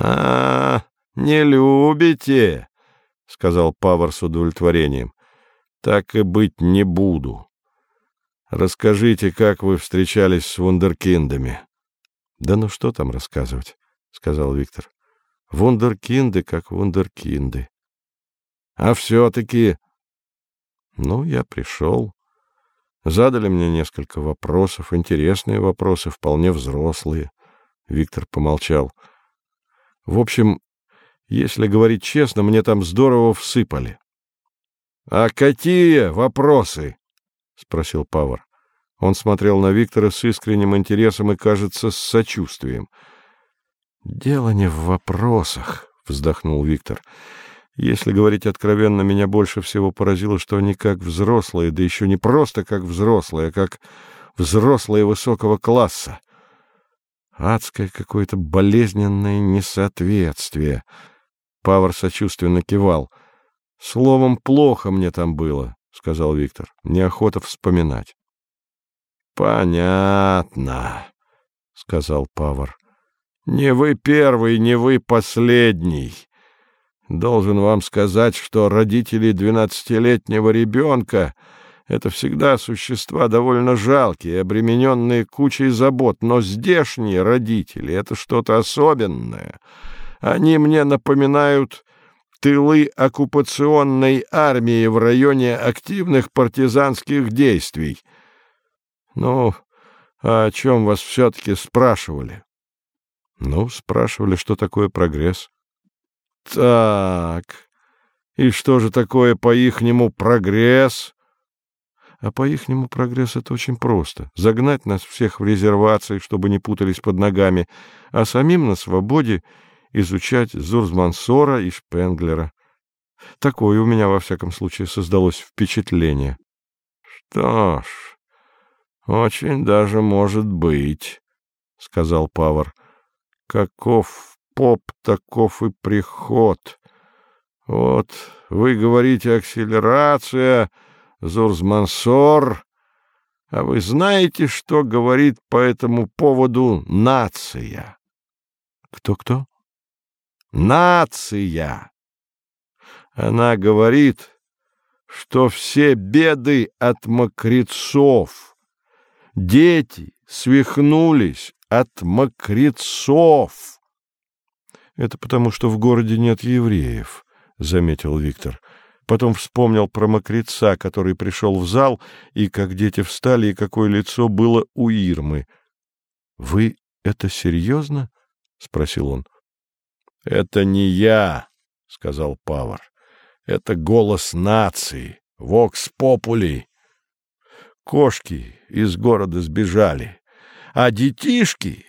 А, не любите, сказал Павар с удовлетворением. Так и быть не буду. Расскажите, как вы встречались с вундеркиндами. Да ну что там рассказывать, сказал Виктор. Вундеркинды как вундеркинды. А все-таки... Ну, я пришел. Задали мне несколько вопросов, интересные вопросы, вполне взрослые. Виктор помолчал. В общем, если говорить честно, мне там здорово всыпали. — А какие вопросы? — спросил Павар. Он смотрел на Виктора с искренним интересом и, кажется, с сочувствием. — Дело не в вопросах, — вздохнул Виктор. — Если говорить откровенно, меня больше всего поразило, что они как взрослые, да еще не просто как взрослые, а как взрослые высокого класса. Адское какое-то болезненное несоответствие. Павар сочувственно кивал. — Словом, плохо мне там было, — сказал Виктор. — Неохота вспоминать. — Понятно, — сказал Павар. — Не вы первый, не вы последний. Должен вам сказать, что родители двенадцатилетнего ребенка это всегда существа довольно жалкие, обремененные кучей забот, но здешние родители — это что-то особенное. Они мне напоминают тылы оккупационной армии в районе активных партизанских действий. Ну, а о чем вас все-таки спрашивали? Ну, спрашивали, что такое прогресс. Так, и что же такое по-ихнему прогресс? А по-ихнему прогресс это очень просто. Загнать нас всех в резервации, чтобы не путались под ногами, а самим на свободе изучать Зурзмансора и Шпенглера. Такое у меня, во всяком случае, создалось впечатление. — Что ж, очень даже может быть, — сказал Павар. — Каков поп, таков и приход. Вот вы говорите акселерация... Зурзмансор. А вы знаете, что говорит по этому поводу нация? Кто-кто? Нация. Она говорит, что все беды от мокрецов. Дети свихнулись от мокрецов. Это потому, что в городе нет евреев, — заметил Виктор. Потом вспомнил про мокреца, который пришел в зал, и как дети встали, и какое лицо было у Ирмы. — Вы это серьезно? — спросил он. — Это не я, — сказал Павар. — Это голос нации, вокс попули. Кошки из города сбежали, а детишки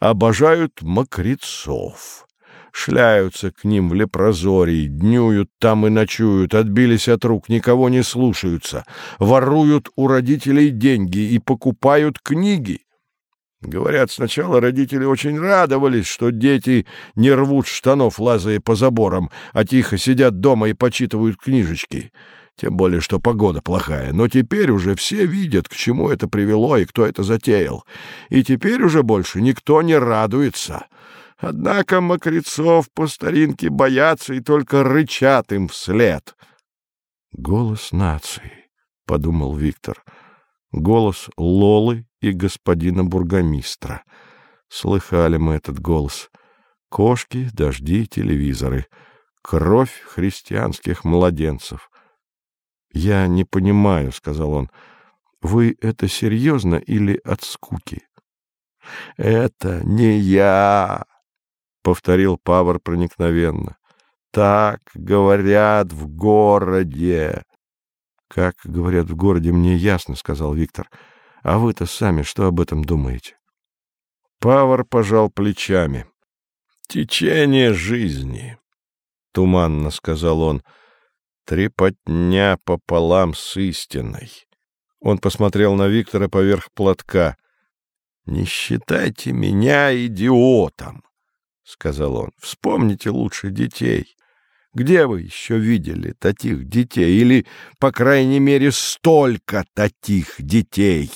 обожают мокрецов шляются к ним в лепрозории, днюют там и ночуют, отбились от рук, никого не слушаются, воруют у родителей деньги и покупают книги. Говорят, сначала родители очень радовались, что дети не рвут штанов, лазая по заборам, а тихо сидят дома и почитывают книжечки. Тем более, что погода плохая. Но теперь уже все видят, к чему это привело и кто это затеял. И теперь уже больше никто не радуется. Однако мокрецов по старинке боятся и только рычат им вслед. «Голос нации», — подумал Виктор, — «голос Лолы и господина бургомистра. Слыхали мы этот голос. Кошки, дожди, телевизоры, кровь христианских младенцев». «Я не понимаю», — сказал он, — «вы это серьезно или от скуки?» «Это не я», — повторил Павар проникновенно. — Так говорят в городе. — Как говорят в городе, мне ясно, — сказал Виктор. — А вы-то сами что об этом думаете? Павар пожал плечами. — Течение жизни, — туманно сказал он, — трепотня пополам с истиной. Он посмотрел на Виктора поверх платка. — Не считайте меня идиотом. — сказал он, — вспомните лучше детей. Где вы еще видели таких детей? Или, по крайней мере, столько таких детей?